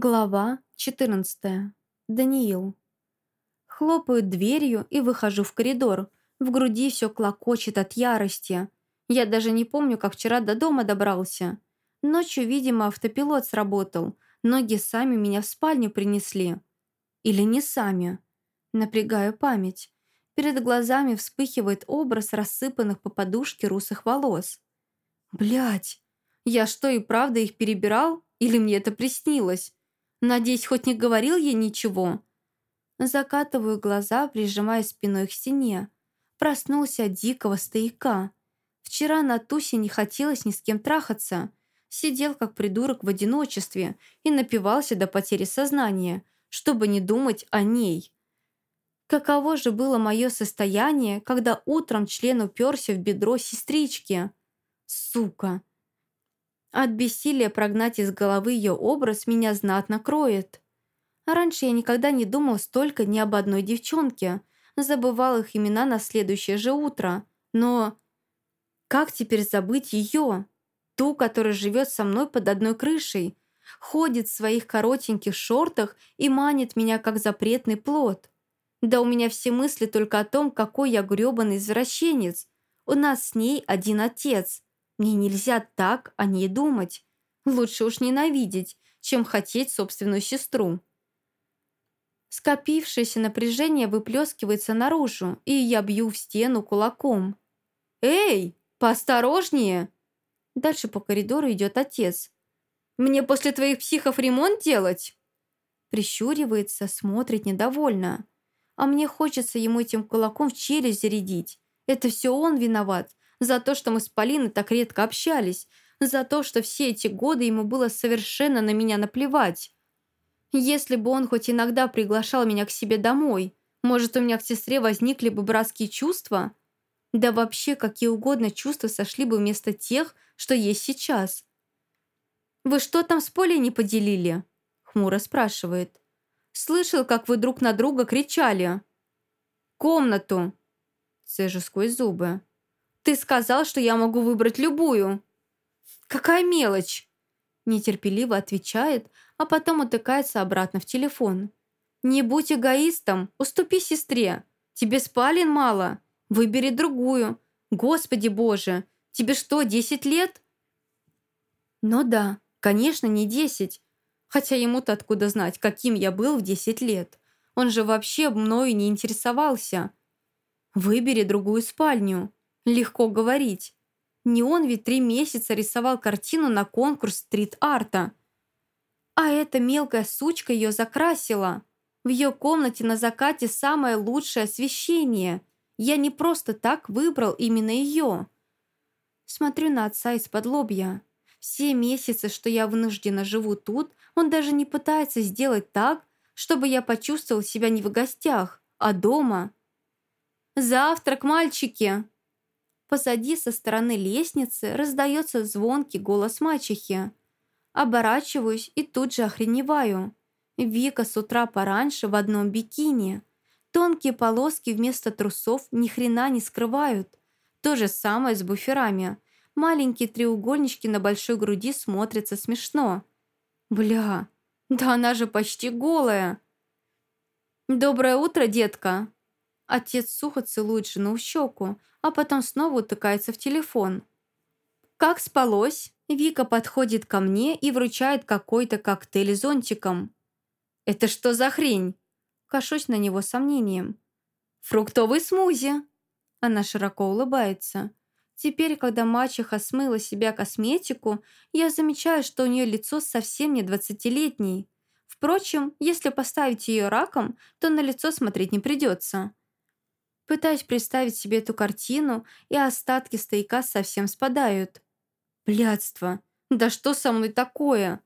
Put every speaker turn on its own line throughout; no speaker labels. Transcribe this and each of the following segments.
Глава 14. Даниил. Хлопаю дверью и выхожу в коридор. В груди все клокочет от ярости. Я даже не помню, как вчера до дома добрался. Ночью, видимо, автопилот сработал. Ноги сами меня в спальню принесли. Или не сами. Напрягаю память. Перед глазами вспыхивает образ рассыпанных по подушке русых волос. Блять, я что и правда их перебирал? Или мне это приснилось? Надеюсь, хоть не говорил ей ничего. Закатываю глаза, прижимая спиной к стене. Проснулся от дикого стояка. Вчера на тусе не хотелось ни с кем трахаться. Сидел как придурок в одиночестве и напивался до потери сознания, чтобы не думать о ней. Каково же было мое состояние, когда утром член уперся в бедро сестрички? Сука! От бессилия прогнать из головы ее образ меня знатно кроет. Раньше я никогда не думал столько ни об одной девчонке, забывал их имена на следующее же утро. Но как теперь забыть ее? Ту, которая живет со мной под одной крышей, ходит в своих коротеньких шортах и манит меня как запретный плод. Да у меня все мысли только о том, какой я грёбаный извращенец. У нас с ней один отец – мне нельзя так о ней думать. Лучше уж ненавидеть, чем хотеть собственную сестру. Скопившееся напряжение выплескивается наружу, и я бью в стену кулаком. «Эй, поосторожнее!» Дальше по коридору идет отец. «Мне после твоих психов ремонт делать?» Прищуривается, смотрит недовольно. А мне хочется ему этим кулаком в челюсть зарядить. Это все он виноват за то, что мы с Полиной так редко общались, за то, что все эти годы ему было совершенно на меня наплевать. Если бы он хоть иногда приглашал меня к себе домой, может, у меня к сестре возникли бы братские чувства? Да вообще, какие угодно чувства сошли бы вместо тех, что есть сейчас. «Вы что там с Полей не поделили?» Хмуро спрашивает. «Слышал, как вы друг на друга кричали». «Комнату!» Цежу сквозь зубы. Ты сказал, что я могу выбрать любую». «Какая мелочь!» Нетерпеливо отвечает, а потом утыкается обратно в телефон. «Не будь эгоистом, уступи сестре. Тебе спален мало. Выбери другую. Господи боже, тебе что, 10 лет?» «Ну да, конечно, не 10. Хотя ему-то откуда знать, каким я был в 10 лет. Он же вообще мною не интересовался. Выбери другую спальню. Легко говорить. Не он ведь три месяца рисовал картину на конкурс стрит-арта. А эта мелкая сучка ее закрасила. В ее комнате на закате самое лучшее освещение. Я не просто так выбрал именно ее. Смотрю на отца из-под лобья. Все месяцы, что я вынуждена живу тут, он даже не пытается сделать так, чтобы я почувствовал себя не в гостях, а дома. «Завтрак, мальчики!» Позади со стороны лестницы раздается звонкий голос мачехи. Оборачиваюсь и тут же охреневаю. Вика с утра пораньше в одном бикини. Тонкие полоски вместо трусов ни хрена не скрывают. То же самое с буферами. Маленькие треугольнички на большой груди смотрятся смешно. Бля, да она же почти голая. «Доброе утро, детка!» Отец сухо целует жену в щеку, а потом снова утыкается в телефон. «Как спалось?» Вика подходит ко мне и вручает какой-то коктейль зонтиком. «Это что за хрень?» Кашусь на него сомнением. «Фруктовый смузи!» Она широко улыбается. Теперь, когда мачеха смыла себя косметику, я замечаю, что у нее лицо совсем не двадцатилетней. Впрочем, если поставить ее раком, то на лицо смотреть не придется. Пытаюсь представить себе эту картину, и остатки стояка совсем спадают. Блядство! Да что со мной такое?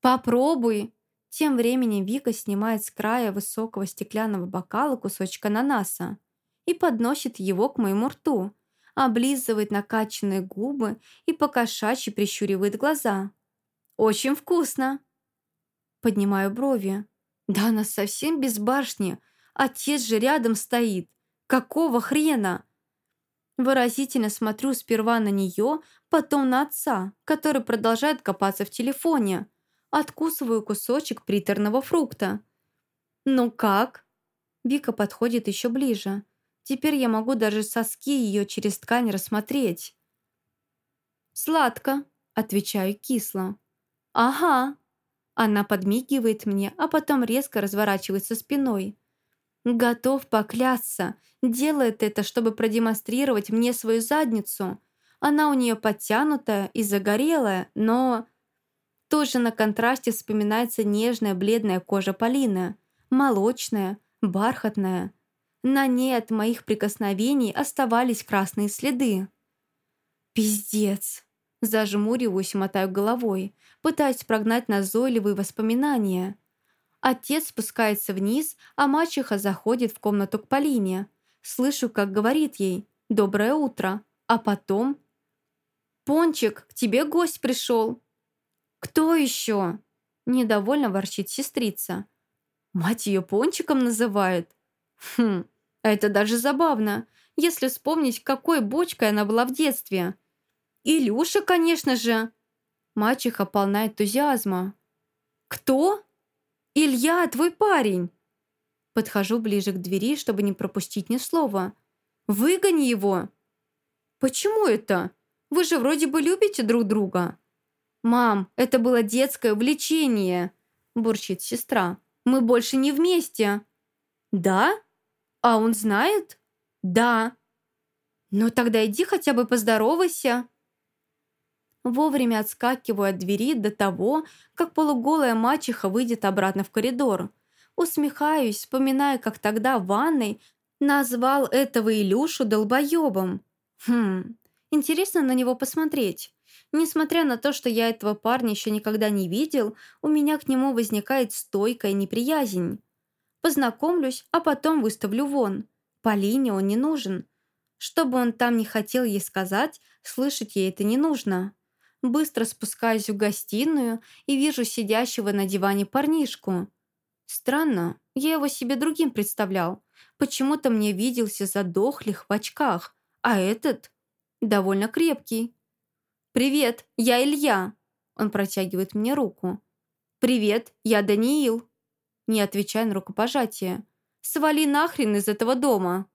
Попробуй! Тем временем Вика снимает с края высокого стеклянного бокала кусочек ананаса и подносит его к моему рту, облизывает накачанные губы и покошачьи прищуривает глаза. «Очень вкусно!» Поднимаю брови. «Да она совсем без башни, отец же рядом стоит. Какого хрена? Выразительно смотрю сперва на нее, потом на отца, который продолжает копаться в телефоне. Откусываю кусочек приторного фрукта. «Ну как?» Вика подходит еще ближе. Теперь я могу даже соски ее через ткань рассмотреть. «Сладко», — отвечаю кисло. «Ага». Она подмигивает мне, а потом резко разворачивается спиной. Готов поклясться. Делает это, чтобы продемонстрировать мне свою задницу. Она у нее подтянутая и загорелая, но... Тоже на контрасте вспоминается нежная бледная кожа Полины. Молочная, бархатная. На ней от моих прикосновений оставались красные следы. «Пиздец!» Зажмуриваюсь и мотаю головой, пытаясь прогнать назойливые воспоминания. Отец спускается вниз, а мачеха заходит в комнату к Полине. Слышу, как говорит ей «Доброе утро», а потом «Пончик, к тебе гость пришел». «Кто еще?» Недовольно ворчит сестрица. Мать ее Пончиком называет. Хм, это даже забавно, если вспомнить, какой бочкой она была в детстве. Илюша, конечно же. Мачеха полна энтузиазма. «Кто?» «Илья, твой парень!» Подхожу ближе к двери, чтобы не пропустить ни слова. «Выгони его!» «Почему это? Вы же вроде бы любите друг друга». «Мам, это было детское увлечение», – бурчит сестра. «Мы больше не вместе». «Да? А он знает?» «Да». «Ну тогда иди хотя бы поздоровайся». Вовремя отскакиваю от двери до того, как полуголая мачеха выйдет обратно в коридор. Усмехаюсь, вспоминая, как тогда в ванной назвал этого Илюшу долбоебом. Хм, интересно на него посмотреть. Несмотря на то, что я этого парня еще никогда не видел, у меня к нему возникает стойкая неприязнь. Познакомлюсь, а потом выставлю вон. Полине он не нужен. Что бы он там не хотел ей сказать, слышать ей это не нужно. Быстро спускаюсь в гостиную и вижу сидящего на диване парнишку. Странно, я его себе другим представлял. Почему-то мне виделся задохлих в очках, а этот довольно крепкий. «Привет, я Илья!» Он протягивает мне руку. «Привет, я Даниил!» Не отвечая на рукопожатие. «Свали нахрен из этого дома!»